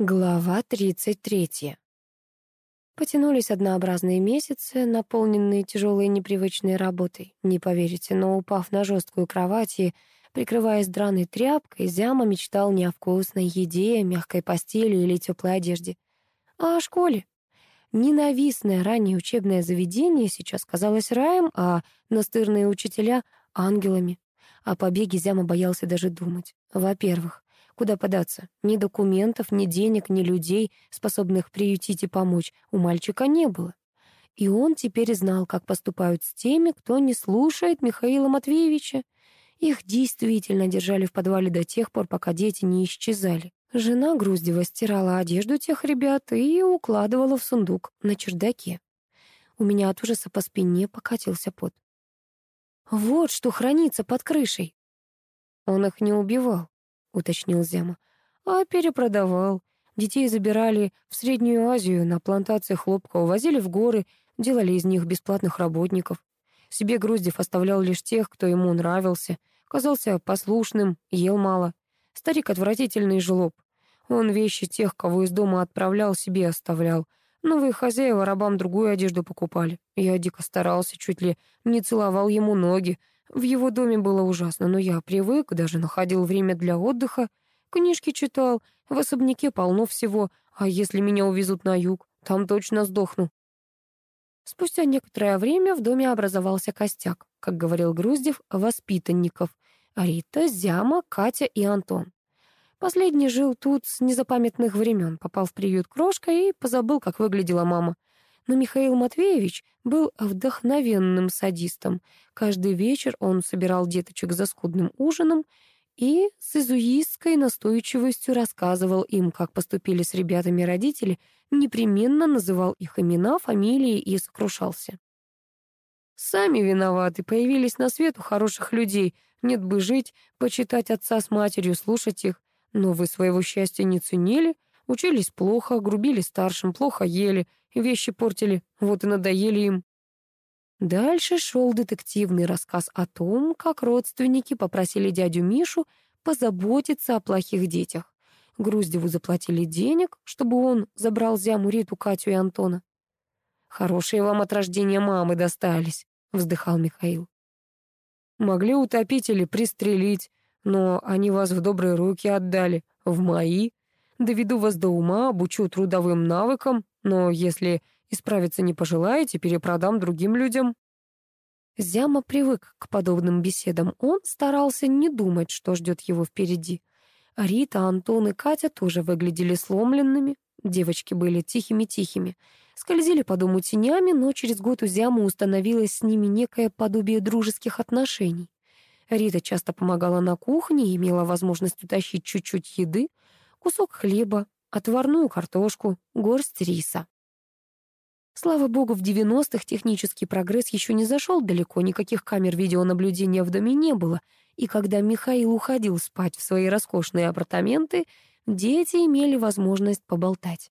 Глава 33. Потянулись однообразные месяцы, наполненные тяжелой непривычной работой. Не поверите, но упав на жесткую кровать и прикрываясь драной тряпкой, Зяма мечтал не о вкусной еде, мягкой постели или теплой одежде, а о школе. Ненавистное ранее учебное заведение сейчас казалось раем, а настырные учителя — ангелами. О побеге Зяма боялся даже думать. Во-первых, Куда податься? Ни документов, ни денег, ни людей, способных приютить и помочь, у мальчика не было. И он теперь знал, как поступают с теми, кто не слушает Михаила Матвеевича. Их действительно держали в подвале до тех пор, пока дети не исчезали. Жена Груздева стирала одежду тех ребят и укладывала в сундук на чердаке. У меня от ужаса по спине покатился пот. Вот что хранится под крышей. Он их не убивал. — уточнил Зяма. «А перепродавал. Детей забирали в Среднюю Азию, на плантации хлопка, увозили в горы, делали из них бесплатных работников. Себе Груздев оставлял лишь тех, кто ему нравился, казался послушным, ел мало. Старик отвратительный жлоб. Он вещи тех, кого из дома отправлял, себе оставлял. Новые хозяева рабам другую одежду покупали. Я дико старался, чуть ли не целовал ему ноги, в его доме было ужасно, но я привык, даже находил время для отдыха, книжки читал, в особняке полно всего, а если меня увезут на юг, там точно сдохну. Спустя некоторое время в доме образовался костяк, как говорил Груздев, воспитанников. Рита, Зяма, Катя и Антон. Последний жил тут с незапамятных времен, попал в приют крошка и позабыл, как выглядела мама. Но Михаил Матвеевич был вдохновенным садистом. Каждый вечер он собирал деточек за скудным ужином и с изуистской настойчивостью рассказывал им, как поступили с ребятами родители, непременно называл их имена, фамилии и сокрушался. «Сами виноваты, появились на свет у хороших людей. Нет бы жить, почитать отца с матерью, слушать их. Но вы своего счастья не ценили, учились плохо, грубили старшим, плохо ели, вещи портили, вот и надоели им. Дальше шел детективный рассказ о том, как родственники попросили дядю Мишу позаботиться о плохих детях. Груздеву заплатили денег, чтобы он забрал зяму Риту, Катю и Антона. «Хорошие вам от рождения мамы достались», — вздыхал Михаил. «Могли утопить или пристрелить, но они вас в добрые руки отдали, в мои. Доведу вас до ума, обучу трудовым навыкам, но если исправиться не пожелаете, перепродам другим людям». Зяма привык к подобным беседам. Он старался не думать, что ждет его впереди. Рита, Антон и Катя тоже выглядели сломленными. Девочки были тихими-тихими. Скользили по дому тенями, но через год у Зямы установилось с ними некое подобие дружеских отношений. Рита часто помогала на кухне имела возможность утащить чуть-чуть еды, кусок хлеба, отварную картошку, горсть риса. Слава богу, в 90-х технический прогресс еще не зашел далеко, никаких камер видеонаблюдения в доме не было, и когда Михаил уходил спать в свои роскошные апартаменты, дети имели возможность поболтать.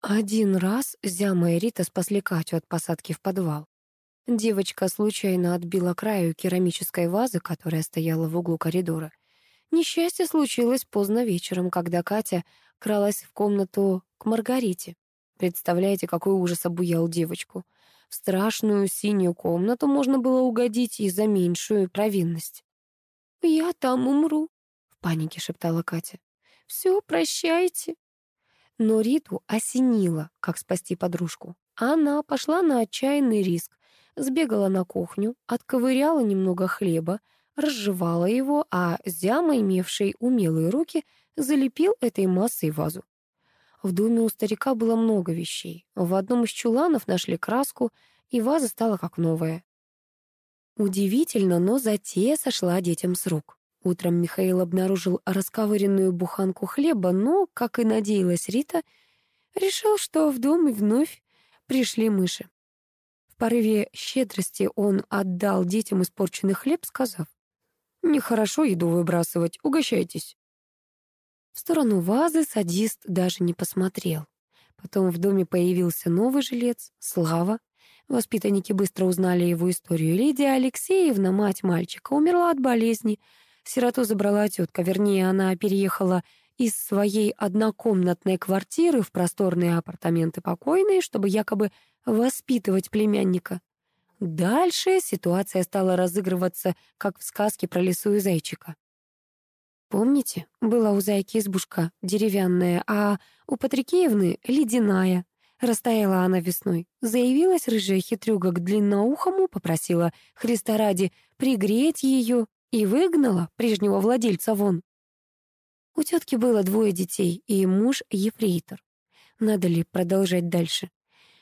Один раз Зяма и Рита спасли Катю от посадки в подвал. Девочка случайно отбила краю керамической вазы, которая стояла в углу коридора. Несчастье случилось поздно вечером, когда Катя кралась в комнату к Маргарите. Представляете, какой ужас обуял девочку. В страшную синюю комнату можно было угодить и за меньшую провинность. «Я там умру», — в панике шептала Катя. «Все, прощайте». Но Риту осенило, как спасти подружку. Она пошла на отчаянный риск, сбегала на кухню, отковыряла немного хлеба, разжевала его, а Зяма, имевший умелые руки, залепил этой массой вазу. В доме у старика было много вещей. В одном из чуланов нашли краску, и ваза стала как новая. Удивительно, но затея сошла детям с рук. Утром Михаил обнаружил расковыренную буханку хлеба, но, как и надеялась Рита, решил, что в дом и вновь пришли мыши. В порыве щедрости он отдал детям испорченный хлеб, сказав, Нехорошо еду выбрасывать, угощайтесь. В сторону вазы садист даже не посмотрел. Потом в доме появился новый жилец, Слава. Воспитанники быстро узнали его историю. Лидия Алексеевна, мать мальчика, умерла от болезни. Сироту забрала тетка, вернее, она переехала из своей однокомнатной квартиры в просторные апартаменты покойной, чтобы якобы воспитывать племянника. Дальше ситуация стала разыгрываться, как в сказке про лису и зайчика. Помните, была у зайки избушка деревянная, а у Патрикеевны — ледяная. Растаяла она весной. Заявилась рыжая хитрюга к длинноухому, попросила Христа ради пригреть ее и выгнала прежнего владельца вон. У тетки было двое детей и муж — ефрейтор. Надо ли продолжать дальше?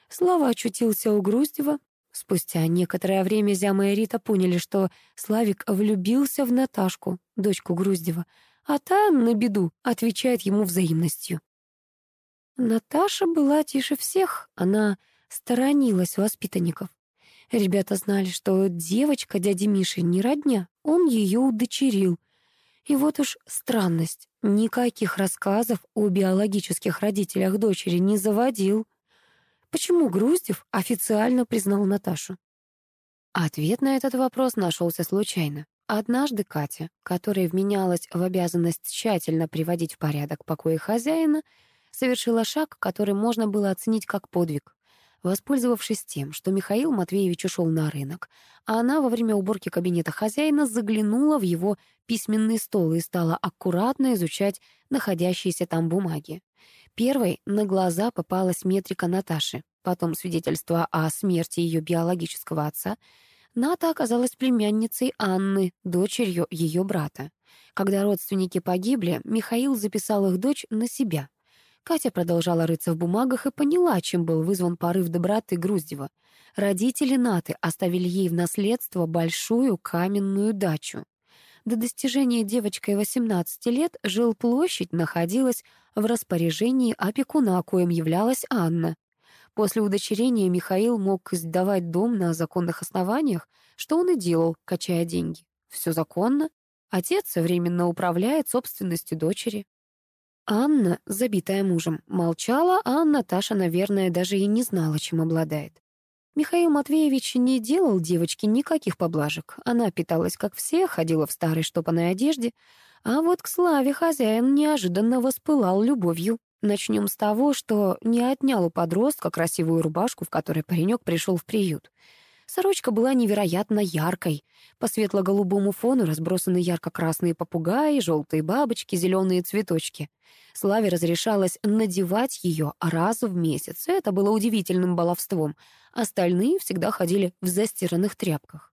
Слава очутился у Груздева. Спустя некоторое время Зяма и Рита поняли, что Славик влюбился в Наташку, дочку Груздева, а та, на беду, отвечает ему взаимностью. Наташа была тише всех, она сторонилась воспитанников. Ребята знали, что девочка дяди Миши не родня, он ее удочерил. И вот уж странность, никаких рассказов о биологических родителях дочери не заводил. Почему Груздев официально признал Наташу? Ответ на этот вопрос нашелся случайно. Однажды Катя, которая вменялась в обязанность тщательно приводить в порядок покои хозяина, совершила шаг, который можно было оценить как подвиг. Воспользовавшись тем, что Михаил Матвеевич ушел на рынок, а она во время уборки кабинета хозяина заглянула в его письменный стол и стала аккуратно изучать находящиеся там бумаги. Первой на глаза попалась метрика Наташи, потом свидетельство о смерти ее биологического отца. Ната оказалась племянницей Анны, дочерью ее брата. Когда родственники погибли, Михаил записал их дочь на себя. Катя продолжала рыться в бумагах и поняла, чем был вызван порыв доброты Груздева. Родители Наты оставили ей в наследство большую каменную дачу. До достижения девочкой 18 лет жилплощадь находилась в распоряжении опекуна, коим являлась Анна. После удочерения Михаил мог сдавать дом на законных основаниях, что он и делал, качая деньги. Все законно. Отец временно управляет собственностью дочери. Анна, забитая мужем, молчала, а Наташа, наверное, даже и не знала, чем обладает. Михаил Матвеевич не делал девочке никаких поблажек. Она питалась, как все, ходила в старой штопанной одежде. А вот к Славе хозяин неожиданно воспылал любовью. Начнем с того, что не отнял у подростка красивую рубашку, в которой паренек пришел в приют. Сорочка была невероятно яркой. По светло-голубому фону разбросаны ярко-красные попугаи, желтые бабочки, зеленые цветочки. Славе разрешалось надевать ее раз в месяц. Это было удивительным баловством. Остальные всегда ходили в застиранных тряпках.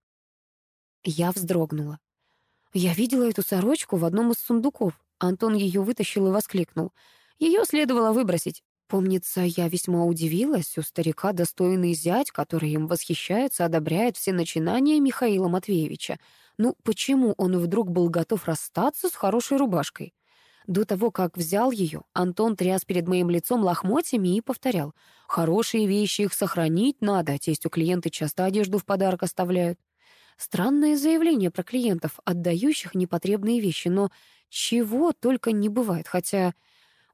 Я вздрогнула. Я видела эту сорочку в одном из сундуков. Антон ее вытащил и воскликнул. Ее следовало выбросить. Помнится, я весьма удивилась, у старика достойный зять, который им восхищается, одобряет все начинания Михаила Матвеевича. Ну, почему он вдруг был готов расстаться с хорошей рубашкой? До того, как взял ее, Антон тряс перед моим лицом лохмотьями и повторял. «Хорошие вещи, их сохранить надо, тестью клиенты часто одежду в подарок оставляют». Странное заявление про клиентов, отдающих непотребные вещи, но чего только не бывает, хотя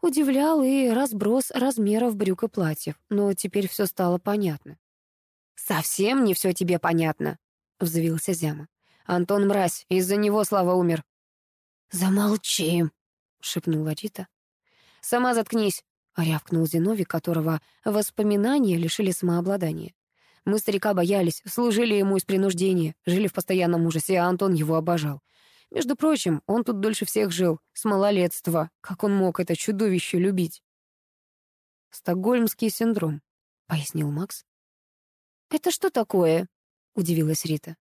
Удивлял и разброс размеров брюк и платьев, но теперь все стало понятно. «Совсем не все тебе понятно», — взвился Зяма. «Антон мразь, из-за него Слава умер». «Замолчи», — шепнула Рита. «Сама заткнись», — рявкнул Зиновий, которого воспоминания лишили самообладания. «Мы старика боялись, служили ему из принуждения, жили в постоянном ужасе, а Антон его обожал. Между прочим, он тут дольше всех жил, с малолетства. Как он мог это чудовище любить? «Стокгольмский синдром», — пояснил Макс. «Это что такое?» — удивилась Рита.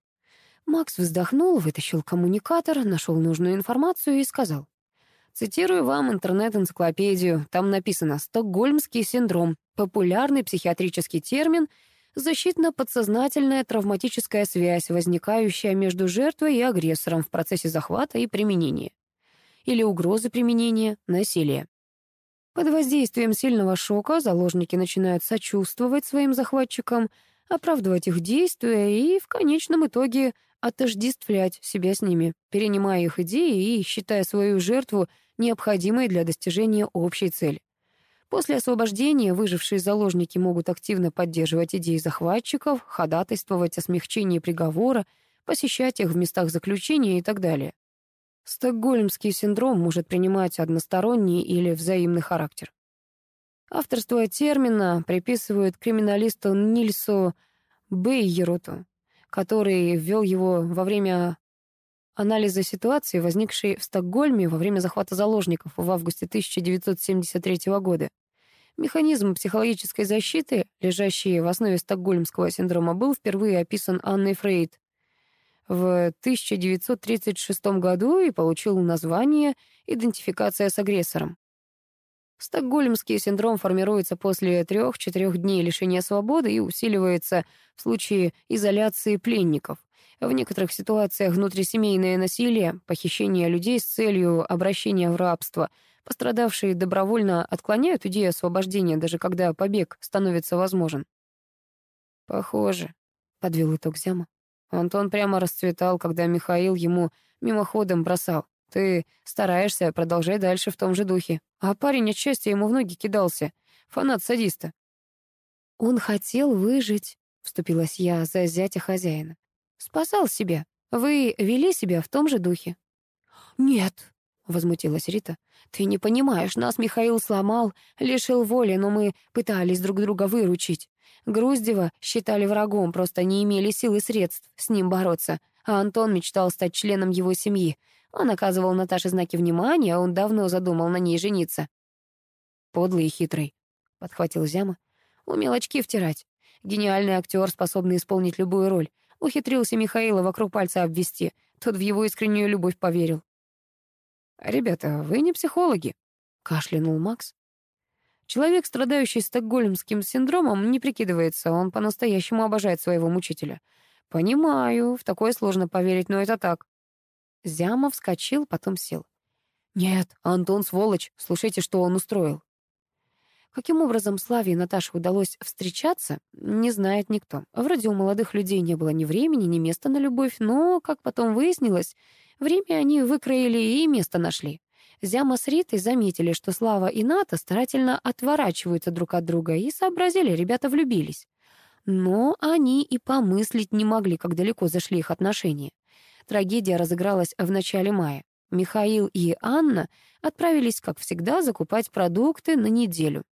Макс вздохнул, вытащил коммуникатор, нашел нужную информацию и сказал. Цитирую вам интернет-энциклопедию. Там написано «Стокгольмский синдром» — популярный психиатрический термин — защитно-подсознательная травматическая связь, возникающая между жертвой и агрессором в процессе захвата и применения или угрозы применения насилия. Под воздействием сильного шока заложники начинают сочувствовать своим захватчикам, оправдывать их действия и в конечном итоге отождествлять себя с ними, перенимая их идеи и считая свою жертву необходимой для достижения общей цели. После освобождения выжившие заложники могут активно поддерживать идеи захватчиков, ходатайствовать о смягчении приговора, посещать их в местах заключения и так далее. Стокгольмский синдром может принимать односторонний или взаимный характер. Авторство термина приписывают криминалисту Нильсу Бейеруту, который ввел его во время анализа ситуации, возникшей в Стокгольме во время захвата заложников в августе 1973 года. Механизм психологической защиты, лежащий в основе стокгольмского синдрома, был впервые описан Анной Фрейд в 1936 году и получил название «Идентификация с агрессором». Стокгольмский синдром формируется после трех-четырех дней лишения свободы и усиливается в случае изоляции пленников. В некоторых ситуациях внутрисемейное насилие, похищение людей с целью обращения в рабство, пострадавшие добровольно отклоняют идею освобождения, даже когда побег становится возможен. «Похоже», — подвел итог Зяма. Антон прямо расцветал, когда Михаил ему мимоходом бросал. Ты стараешься, продолжай дальше в том же духе. А парень от ему в ноги кидался. Фанат садиста. Он хотел выжить, вступилась я за зятя хозяина. Спасал себя. Вы вели себя в том же духе. Нет, возмутилась Рита. Ты не понимаешь, нас Михаил сломал, лишил воли, но мы пытались друг друга выручить. Груздева считали врагом, просто не имели сил и средств с ним бороться, а Антон мечтал стать членом его семьи. Он оказывал Наташе знаки внимания, а он давно задумал на ней жениться. «Подлый и хитрый», — подхватил Зяма. «Умел очки втирать. Гениальный актер, способный исполнить любую роль. Ухитрился Михаила вокруг пальца обвести. Тот в его искреннюю любовь поверил». «Ребята, вы не психологи», — кашлянул Макс. Человек, страдающий стокгольмским синдромом, не прикидывается, он по-настоящему обожает своего мучителя. Понимаю, в такое сложно поверить, но это так. Зяма вскочил, потом сел. «Нет, Антон сволочь, слушайте, что он устроил». Каким образом Славе и Наташе удалось встречаться, не знает никто. Вроде у молодых людей не было ни времени, ни места на любовь, но, как потом выяснилось, время они выкроили и место нашли. Зяма с Ритой заметили, что Слава и Ната старательно отворачиваются друг от друга и сообразили, ребята влюбились. Но они и помыслить не могли, как далеко зашли их отношения. Трагедия разыгралась в начале мая. Михаил и Анна отправились, как всегда, закупать продукты на неделю.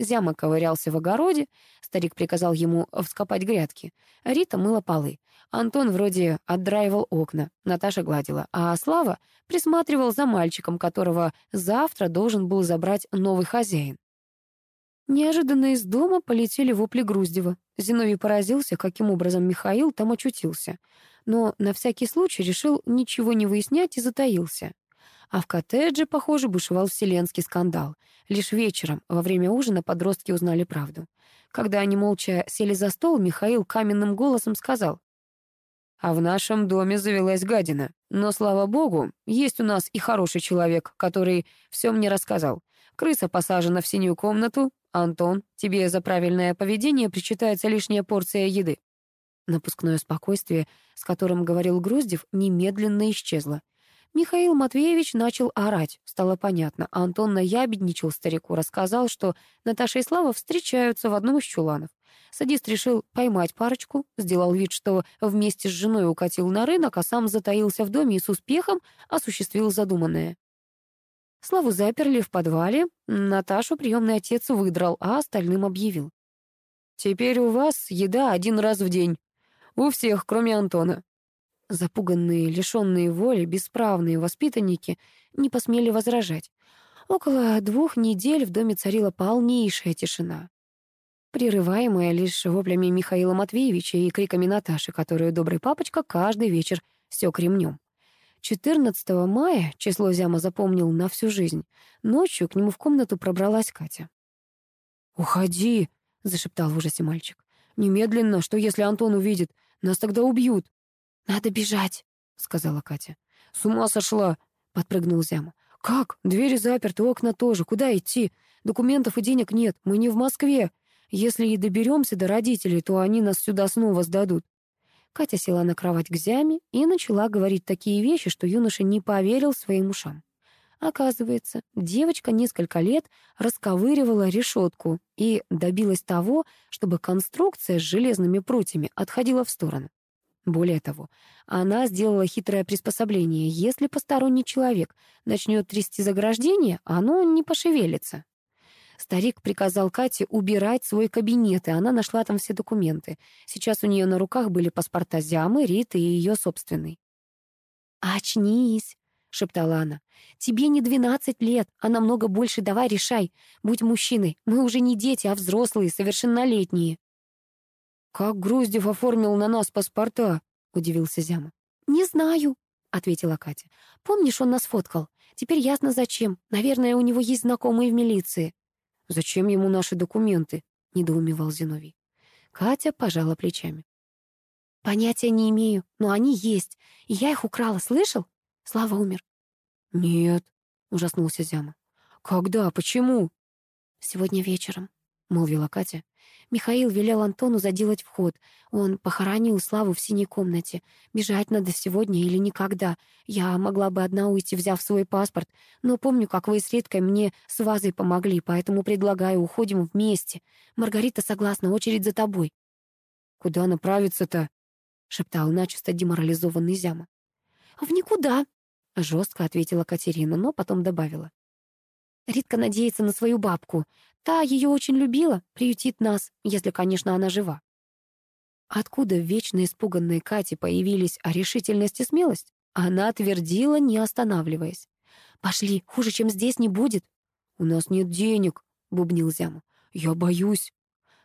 Зяма ковырялся в огороде, старик приказал ему вскопать грядки. Рита мыла полы. Антон вроде отдраивал окна, Наташа гладила, а Слава присматривал за мальчиком, которого завтра должен был забрать новый хозяин. Неожиданно из дома полетели вопли Груздева. Зиновий поразился, каким образом Михаил там очутился. Но на всякий случай решил ничего не выяснять и затаился. А в коттедже, похоже, бушевал вселенский скандал. Лишь вечером, во время ужина, подростки узнали правду. Когда они молча сели за стол, Михаил каменным голосом сказал. «А в нашем доме завелась гадина. Но, слава богу, есть у нас и хороший человек, который все мне рассказал. Крыса посажена в синюю комнату. Антон, тебе за правильное поведение причитается лишняя порция еды». Напускное спокойствие, с которым говорил Груздев, немедленно исчезло. Михаил Матвеевич начал орать. Стало понятно. Антон наябедничал старику, рассказал, что Наташа и Слава встречаются в одном из чуланов. Садист решил поймать парочку, сделал вид, что вместе с женой укатил на рынок, а сам затаился в доме и с успехом осуществил задуманное. Славу заперли в подвале, Наташу приемный отец выдрал, а остальным объявил. «Теперь у вас еда один раз в день. У всех, кроме Антона. Запуганные, лишенные воли, бесправные воспитанники не посмели возражать. Около двух недель в доме царила полнейшая тишина, прерываемая лишь воплями Михаила Матвеевича и криками Наташи, которую добрый папочка каждый вечер сёк ремнем. 14 мая число Зяма запомнил на всю жизнь. Ночью к нему в комнату пробралась Катя. «Уходи!» — зашептал в ужасе мальчик. «Немедленно, что если Антон увидит? Нас тогда убьют!» «Надо бежать», — сказала Катя. «С ума сошла», — подпрыгнул Зяма. «Как? Двери заперты, окна тоже. Куда идти? Документов и денег нет. Мы не в Москве. Если и доберемся до родителей, то они нас сюда снова сдадут». Катя села на кровать к Зяме и начала говорить такие вещи, что юноша не поверил своим ушам. Оказывается, девочка несколько лет расковыривала решетку и добилась того, чтобы конструкция с железными прутьями отходила в сторону. Более того, она сделала хитрое приспособление. Если посторонний человек начнет трясти заграждение, оно не пошевелится. Старик приказал Кате убирать свой кабинет, и она нашла там все документы. Сейчас у нее на руках были паспорта Зямы, Риты и ее собственный. «Очнись!» — шептала она. «Тебе не двенадцать лет, а намного больше давай решай. Будь мужчиной, мы уже не дети, а взрослые, совершеннолетние». «Как Груздев оформил на нас паспорта?» — удивился Зяма. «Не знаю», — ответила Катя. «Помнишь, он нас фоткал? Теперь ясно, зачем. Наверное, у него есть знакомые в милиции». «Зачем ему наши документы?» — недоумевал Зиновий. Катя пожала плечами. «Понятия не имею, но они есть. И я их украла, слышал? Слава умер». «Нет», — ужаснулся Зяма. «Когда? Почему?» «Сегодня вечером», — молвила Катя. Михаил велел Антону заделать вход. Он похоронил Славу в синей комнате. Бежать надо сегодня или никогда. Я могла бы одна уйти, взяв свой паспорт, но помню, как вы с Риткой мне с вазой помогли, поэтому предлагаю, уходим вместе. Маргарита согласна, очередь за тобой. «Куда направиться-то?» — шептал начисто деморализованный Зяма. «В никуда», — жестко ответила Катерина, но потом добавила. Ритка надеется на свою бабку. Та ее очень любила, приютит нас, если, конечно, она жива. Откуда вечно испуганной Кате появились решительность и смелость? Она твердила, не останавливаясь. «Пошли, хуже, чем здесь, не будет». «У нас нет денег», — бубнил Зяма. «Я боюсь».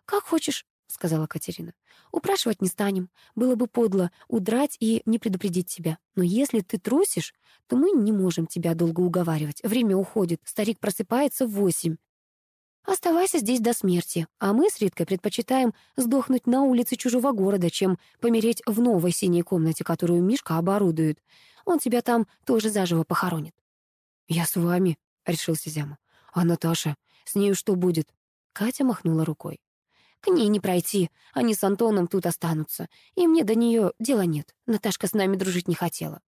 «Как хочешь», — сказала Катерина. «Упрашивать не станем. Было бы подло удрать и не предупредить тебя. Но если ты трусишь, то мы не можем тебя долго уговаривать. Время уходит, старик просыпается в восемь. Оставайся здесь до смерти, а мы с Риткой предпочитаем сдохнуть на улице чужого города, чем помереть в новой синей комнате, которую Мишка оборудует. Он тебя там тоже заживо похоронит». «Я с вами», — решился Зяма. «А Наташа? С нею что будет?» Катя махнула рукой. «К ней не пройти, они с Антоном тут останутся, и мне до нее дела нет. Наташка с нами дружить не хотела».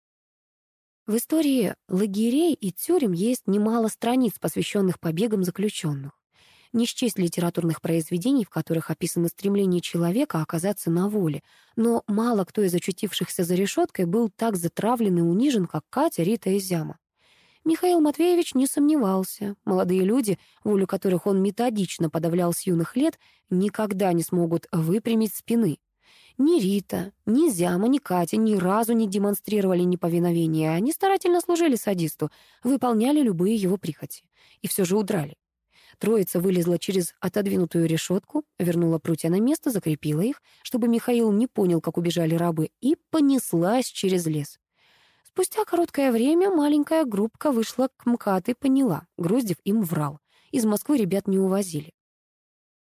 В истории лагерей и тюрем есть немало страниц, посвященных побегам заключенных не счесть литературных произведений, в которых описано стремление человека оказаться на воле, но мало кто из очутившихся за решеткой был так затравлен и унижен, как Катя, Рита и Зяма. Михаил Матвеевич не сомневался. Молодые люди, волю которых он методично подавлял с юных лет, никогда не смогут выпрямить спины. Ни Рита, ни Зяма, ни Катя ни разу не демонстрировали неповиновения. Они старательно служили садисту, выполняли любые его прихоти. И все же удрали. Троица вылезла через отодвинутую решетку, вернула прутья на место, закрепила их, чтобы Михаил не понял, как убежали рабы, и понеслась через лес. Спустя короткое время маленькая группка вышла к МКАД и поняла, Груздев им врал. Из Москвы ребят не увозили.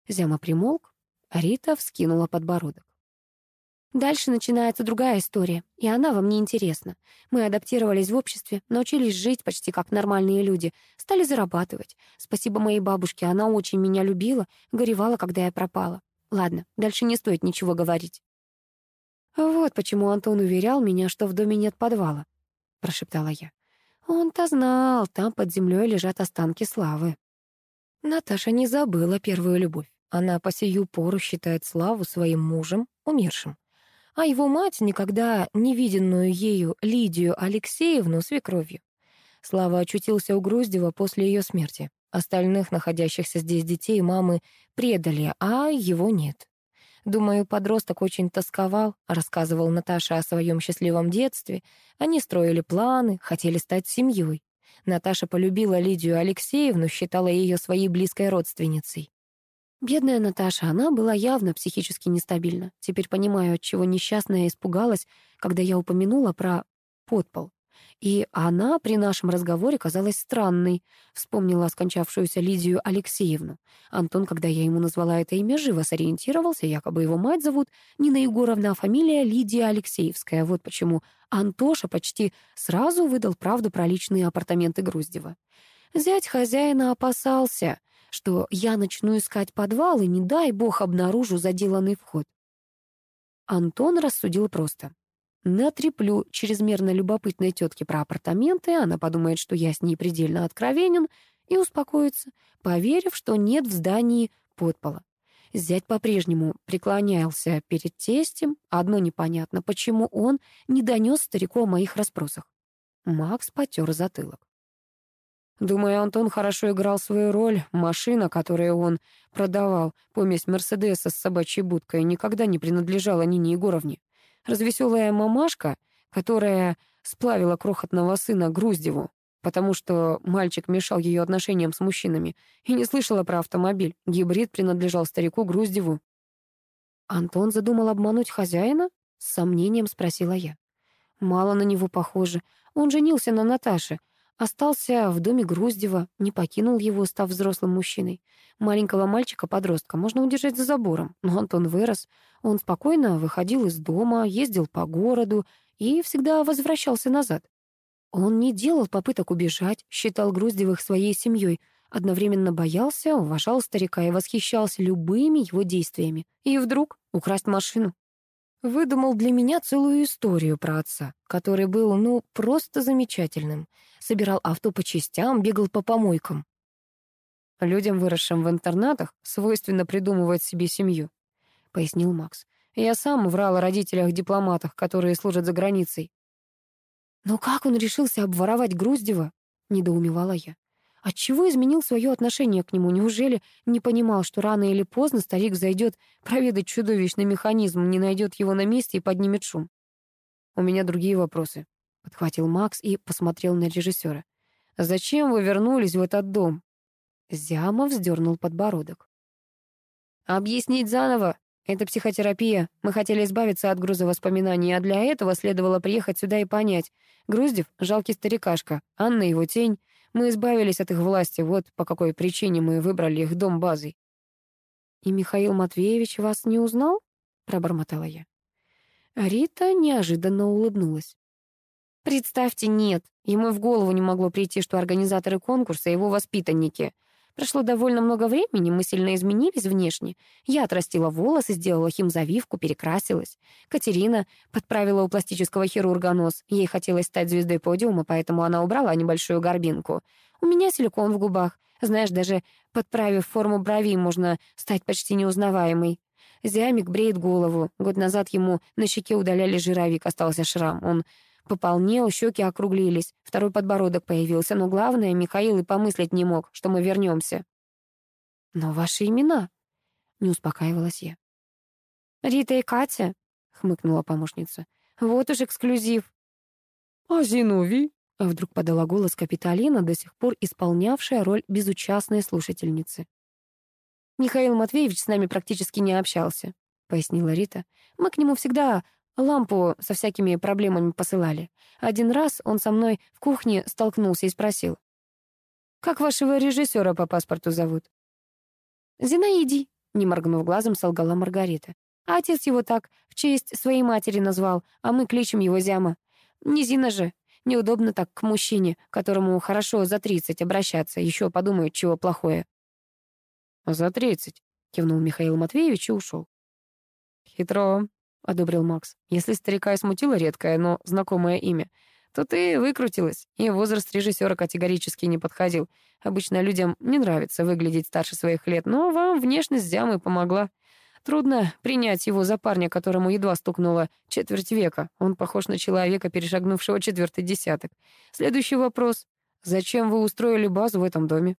Зяма примолк, Рита вскинула подбородок. Дальше начинается другая история, и она вам не интересна. Мы адаптировались в обществе, научились жить почти как нормальные люди, стали зарабатывать. Спасибо моей бабушке, она очень меня любила, горевала, когда я пропала. Ладно, дальше не стоит ничего говорить. «Вот почему Антон уверял меня, что в доме нет подвала», — прошептала я. «Он-то знал, там под землей лежат останки славы». Наташа не забыла первую любовь. Она по сию пору считает Славу своим мужем, умершим а его мать, никогда не виденную ею Лидию Алексеевну, свекровью. Слава очутился у Груздева после ее смерти. Остальных, находящихся здесь детей, мамы предали, а его нет. Думаю, подросток очень тосковал, рассказывал Наташа о своем счастливом детстве. Они строили планы, хотели стать семьей. Наташа полюбила Лидию Алексеевну, считала ее своей близкой родственницей. Бедная Наташа, она была явно психически нестабильна. Теперь понимаю, от чего несчастная испугалась, когда я упомянула про подпол. И она при нашем разговоре казалась странной. Вспомнила скончавшуюся Лидию Алексеевну. Антон, когда я ему назвала это имя, живо сориентировался, якобы его мать зовут Нина Егоровна, а фамилия Лидия Алексеевская. Вот почему Антоша почти сразу выдал правду про личные апартаменты Груздева. Зять хозяина опасался — что я начну искать подвал и, не дай бог, обнаружу заделанный вход. Антон рассудил просто. Натреплю чрезмерно любопытной тетке про апартаменты, она подумает, что я с ней предельно откровенен, и успокоится, поверив, что нет в здании подпола. Зять по-прежнему преклонялся перед тестем, одно непонятно, почему он не донес старику о моих расспросах. Макс потер затылок. Думаю, Антон хорошо играл свою роль. Машина, которую он продавал, помесь Мерседеса с собачьей будкой, никогда не принадлежала Нине Егоровне. Развеселая мамашка, которая сплавила крохотного сына Груздеву, потому что мальчик мешал ее отношениям с мужчинами, и не слышала про автомобиль. Гибрид принадлежал старику Груздеву. «Антон задумал обмануть хозяина?» — с сомнением спросила я. «Мало на него похоже. Он женился на Наташе, Остался в доме Груздева, не покинул его, став взрослым мужчиной. Маленького мальчика-подростка можно удержать за забором, но Антон вырос. Он спокойно выходил из дома, ездил по городу и всегда возвращался назад. Он не делал попыток убежать, считал Груздевых своей семьей, одновременно боялся, уважал старика и восхищался любыми его действиями. И вдруг украсть машину. Выдумал для меня целую историю про отца, который был, ну, просто замечательным. Собирал авто по частям, бегал по помойкам. Людям, выросшим в интернатах, свойственно придумывать себе семью, — пояснил Макс. Я сам врал о родителях-дипломатах, которые служат за границей. «Но как он решился обворовать Груздева?» — недоумевала я. Отчего изменил свое отношение к нему? Неужели не понимал, что рано или поздно старик зайдет проведать чудовищный механизм, не найдет его на месте и поднимет шум? У меня другие вопросы, — подхватил Макс и посмотрел на режиссера. «Зачем вы вернулись в этот дом?» Зяма вздернул подбородок. «Объяснить заново. Это психотерапия. Мы хотели избавиться от груза воспоминаний, а для этого следовало приехать сюда и понять. Груздев — жалкий старикашка, Анна — его тень. Мы избавились от их власти, вот по какой причине мы выбрали их дом базой. «И Михаил Матвеевич вас не узнал?» — пробормотала я. Рита неожиданно улыбнулась. «Представьте, нет. Ему в голову не могло прийти, что организаторы конкурса — его воспитанники — Прошло довольно много времени, мы сильно изменились внешне. Я отрастила волосы, сделала химзавивку, перекрасилась. Катерина подправила у пластического хирурга нос. Ей хотелось стать звездой подиума, поэтому она убрала небольшую горбинку. У меня силикон в губах. Знаешь, даже подправив форму бровей, можно стать почти неузнаваемой. Зиамик бреет голову. Год назад ему на щеке удаляли жировик, остался шрам. Он Пополнел, щеки округлились, второй подбородок появился, но главное, Михаил и помыслить не мог, что мы вернемся. «Но ваши имена?» — не успокаивалась я. «Рита и Катя», — хмыкнула помощница. «Вот уж эксклюзив». «А Зиновий?» — вдруг подала голос Капитолина, до сих пор исполнявшая роль безучастной слушательницы. «Михаил Матвеевич с нами практически не общался», — пояснила Рита. «Мы к нему всегда Лампу со всякими проблемами посылали. Один раз он со мной в кухне столкнулся и спросил. «Как вашего режиссера по паспорту зовут?» «Зинаиди», — не моргнув глазом, солгала Маргарита. А отец его так в честь своей матери назвал, а мы кличем его Зяма. Не Зина же. Неудобно так к мужчине, которому хорошо за тридцать обращаться, еще подумают, чего плохое. «За тридцать», — кивнул Михаил Матвеевич и ушел. «Хитро», — одобрил Макс. «Если старика и смутило редкое, но знакомое имя, то ты выкрутилась, и возраст режиссера категорически не подходил. Обычно людям не нравится выглядеть старше своих лет, но вам внешность Зямы помогла. Трудно принять его за парня, которому едва стукнуло четверть века. Он похож на человека, перешагнувшего четвертый десяток. Следующий вопрос. Зачем вы устроили базу в этом доме?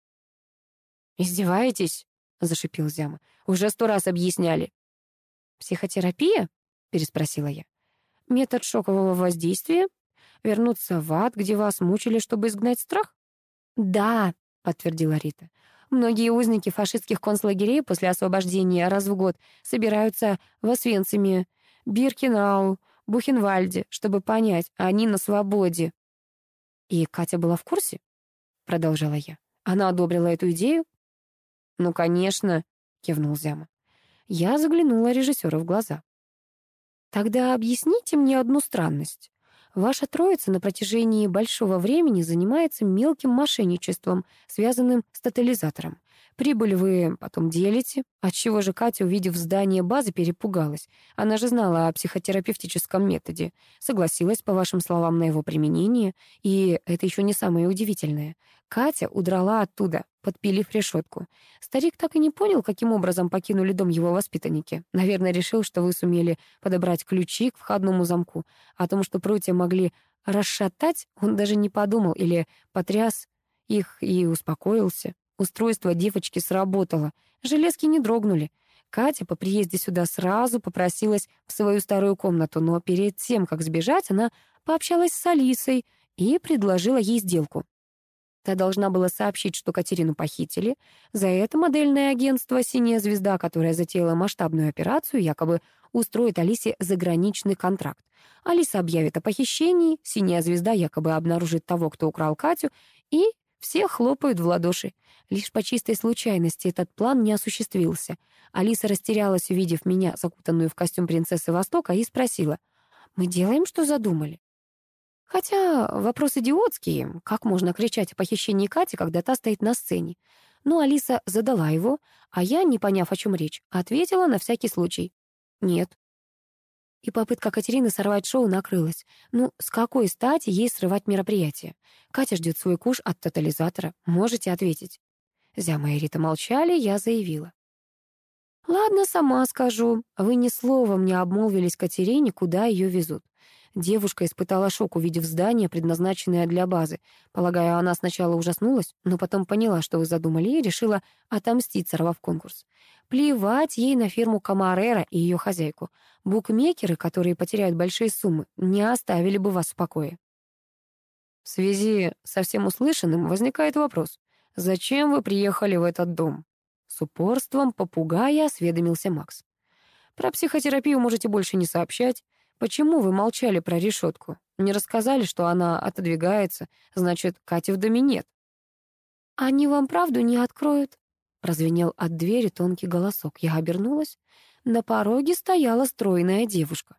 «Издеваетесь?» — зашипел Зяма. «Уже сто раз объясняли». «Психотерапия?» Переспросила я. Метод шокового воздействия? Вернуться в ад, где вас мучили, чтобы изгнать страх? Да, подтвердила Рита. Многие узники фашистских концлагерей после освобождения раз в год собираются в Освенциме, Биркенау, Бухенвальде, чтобы понять, они на свободе. И Катя была в курсе? Продолжала я. Она одобрила эту идею? Ну, конечно, кивнул Зяма. Я заглянула режиссеру в глаза. Тогда объясните мне одну странность. Ваша троица на протяжении большого времени занимается мелким мошенничеством, связанным с тотализатором. Прибыль вы потом делите. Отчего же Катя, увидев здание базы, перепугалась? Она же знала о психотерапевтическом методе. Согласилась, по вашим словам, на его применение. И это еще не самое удивительное. Катя удрала оттуда, подпилив решетку. Старик так и не понял, каким образом покинули дом его воспитанники. Наверное, решил, что вы сумели подобрать ключи к входному замку. О том, что прутья могли расшатать, он даже не подумал или потряс их и успокоился. Устройство девочки сработало. Железки не дрогнули. Катя по приезде сюда сразу попросилась в свою старую комнату, но перед тем, как сбежать, она пообщалась с Алисой и предложила ей сделку. Та должна была сообщить, что Катерину похитили. За это модельное агентство «Синяя звезда», которое затеяло масштабную операцию, якобы устроит Алисе заграничный контракт. Алиса объявит о похищении, «Синяя звезда» якобы обнаружит того, кто украл Катю, и все хлопают в ладоши. Лишь по чистой случайности этот план не осуществился. Алиса растерялась, увидев меня, закутанную в костюм принцессы Востока, и спросила, «Мы делаем, что задумали?» Хотя вопрос идиотский, как можно кричать о похищении Кати, когда та стоит на сцене? Но Алиса задала его, а я, не поняв, о чем речь, ответила на всякий случай. «Нет». И попытка Катерины сорвать шоу накрылась. Ну, с какой стати ей срывать мероприятие? Катя ждет свой куш от тотализатора. Можете ответить? Зяма и Рита молчали, я заявила. «Ладно, сама скажу. Вы ни словом не обмолвились Катерине, куда ее везут. Девушка испытала шок, увидев здание, предназначенное для базы. Полагаю, она сначала ужаснулась, но потом поняла, что вы задумали, и решила отомстить, сорвав конкурс. Плевать ей на фирму Камарера и ее хозяйку. Букмекеры, которые потеряют большие суммы, не оставили бы вас в покое. В связи со всем услышанным возникает вопрос. Зачем вы приехали в этот дом? С упорством попугая осведомился Макс. Про психотерапию можете больше не сообщать. Почему вы молчали про решетку? Не рассказали, что она отодвигается, значит, Кати в доме нет. Они вам правду не откроют, прозвенел от двери тонкий голосок. Я обернулась. На пороге стояла стройная девушка.